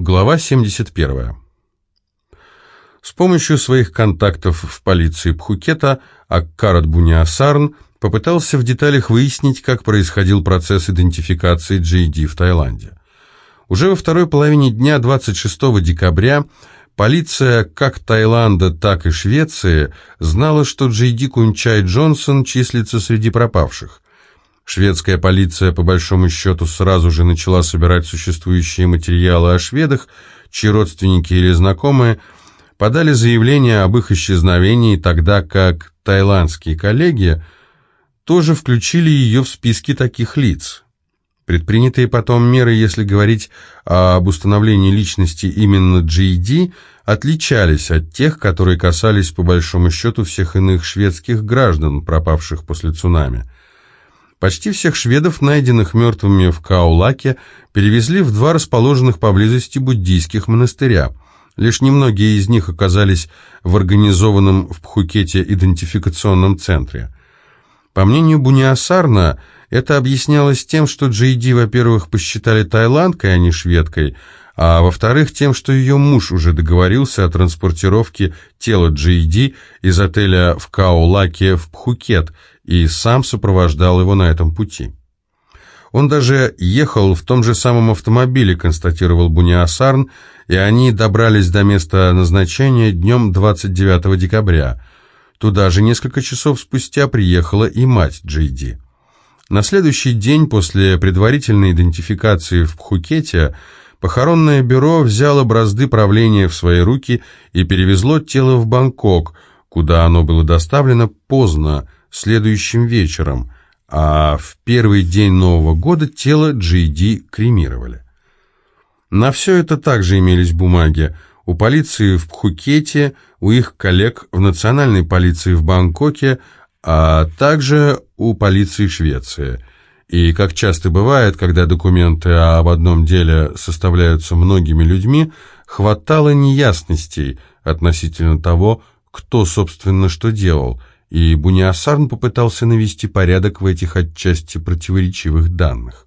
Глава 71. С помощью своих контактов в полиции Пхукета Аккарат Буниасарн попытался в деталях выяснить, как происходил процесс идентификации GD в Таиланде. Уже во второй половине дня 26 декабря полиция как Таиланда, так и Швеции знала, что GD Кунчай Джонсон числится среди пропавших. Шведская полиция, по большому счету, сразу же начала собирать существующие материалы о шведах, чьи родственники или знакомые подали заявление об их исчезновении, тогда как таиландские коллеги тоже включили ее в списки таких лиц. Предпринятые потом меры, если говорить об установлении личности именно GED, отличались от тех, которые касались по большому счету всех иных шведских граждан, пропавших после цунами. Почти всех шведов, найденных мертвыми в Каулаке, перевезли в два расположенных поблизости буддийских монастыря. Лишь немногие из них оказались в организованном в Пхукете идентификационном центре. По мнению Буниасарна, это объяснялось тем, что Джейди, во-первых, посчитали тайландкой, а не шведкой, а во-вторых, тем, что ее муж уже договорился о транспортировке тела Джейди из отеля в Каолаке в Пхукет и сам сопровождал его на этом пути. Он даже ехал в том же самом автомобиле, констатировал Буниасарн, и они добрались до места назначения днем 29 декабря. Туда же несколько часов спустя приехала и мать Джейди. На следующий день после предварительной идентификации в Пхукете похоронное бюро взяло бразды правления в свои руки и перевезло тело в Бангкок, куда оно было доставлено поздно, следующим вечером, а в первый день Нового года тело Джейди кремировали. На все это также имелись бумаги. У полиции в Пхукете, у их коллег в национальной полиции в Бангкоке, а также у полиции Швеции. И, как часто бывает, когда документы об одном деле составляются многими людьми, хватало неясностей относительно того, кто, собственно, что делал – и Буниасарн попытался навести порядок в этих отчасти противоречивых данных.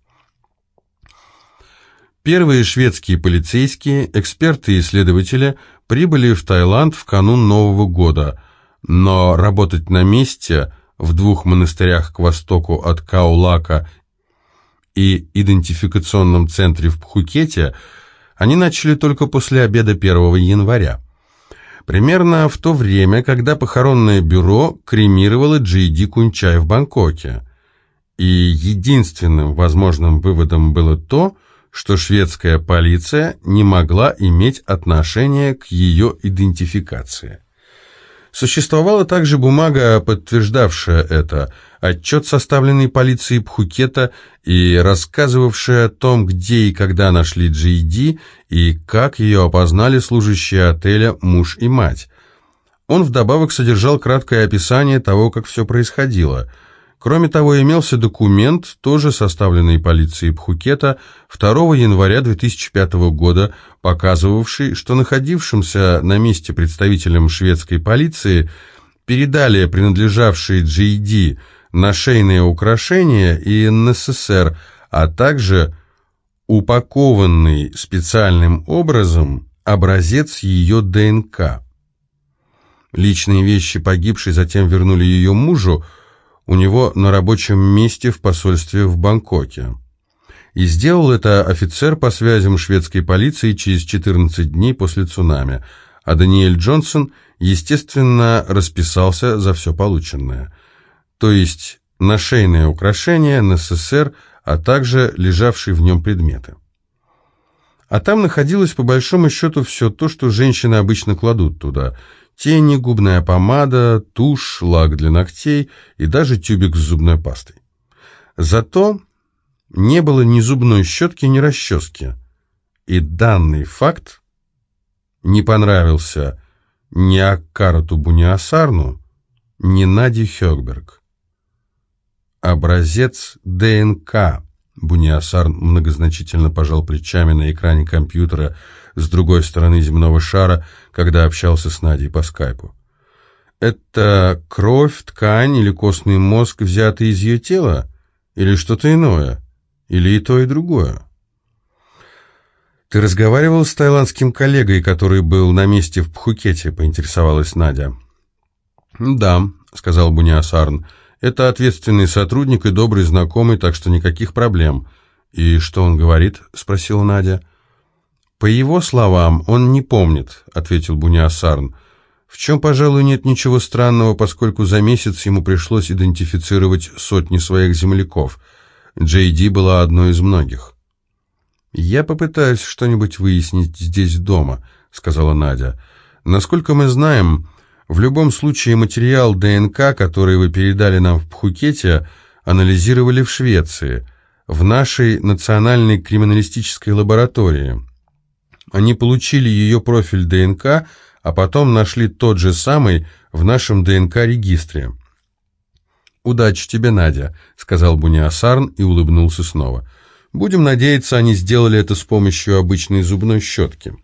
Первые шведские полицейские, эксперты и исследователи прибыли в Таиланд в канун Нового года, но работать на месте в двух монастырях к востоку от Каулака и идентификационном центре в Пхукете они начали только после обеда 1 января примерно в то время, когда похоронное бюро кремировало Джейди Кунчай в Бангкоке. И единственным возможным выводом было то, что шведская полиция не могла иметь отношения к ее идентификации. Существовала также бумага, подтверждавшая это, отчет, составленный полицией Пхукета и рассказывавший о том, где и когда нашли Джейди и как ее опознали служащие отеля муж и мать. Он вдобавок содержал краткое описание того, как все происходило – Кроме того, имелся документ, тоже составленный полицией Пхукета 2 января 2005 года, показывавший, что находившимся на месте представителям шведской полиции передали принадлежавшие GED на шейные украшения и НССР, а также упакованный специальным образом образец ее ДНК. Личные вещи погибшей затем вернули ее мужу, у него на рабочем месте в посольстве в Бангкоке. И сделал это офицер по связям шведской полиции через 14 дней после цунами, а Даниэль Джонсон, естественно, расписался за все полученное. То есть на шейное украшение, на СССР, а также лежавшие в нем предметы. А там находилось по большому счету все то, что женщины обычно кладут туда – Тени, губная помада, тушь, лак для ногтей и даже тюбик с зубной пастой. Зато не было ни зубной щетки, ни расчески. И данный факт не понравился ни Аккарату Буниасарну, ни Наде Хёкберг. Образец ДНК. Буниасарн многозначительно пожал плечами на экране компьютера, с другой стороны земного шара, когда общался с Надей по скайпу. Это кровь, ткань или костный мозг, взятый из ее тела? Или что-то иное? Или и то, и другое? «Ты разговаривал с таиландским коллегой, который был на месте в Пхукете?» — поинтересовалась Надя. «Да», — сказал Буниасарн, — «это ответственный сотрудник и добрый знакомый, так что никаких проблем». «И что он говорит?» — спросила Надя. «По его словам, он не помнит», — ответил Буниасарн. «В чем, пожалуй, нет ничего странного, поскольку за месяц ему пришлось идентифицировать сотни своих земляков. Джей Ди была одной из многих». «Я попытаюсь что-нибудь выяснить здесь дома», — сказала Надя. «Насколько мы знаем, в любом случае материал ДНК, который вы передали нам в Пхукете, анализировали в Швеции, в нашей национальной криминалистической лаборатории». Они получили ее профиль ДНК, а потом нашли тот же самый в нашем ДНК-регистре. «Удачи тебе, Надя», — сказал Буниасарн и улыбнулся снова. «Будем надеяться, они сделали это с помощью обычной зубной щетки».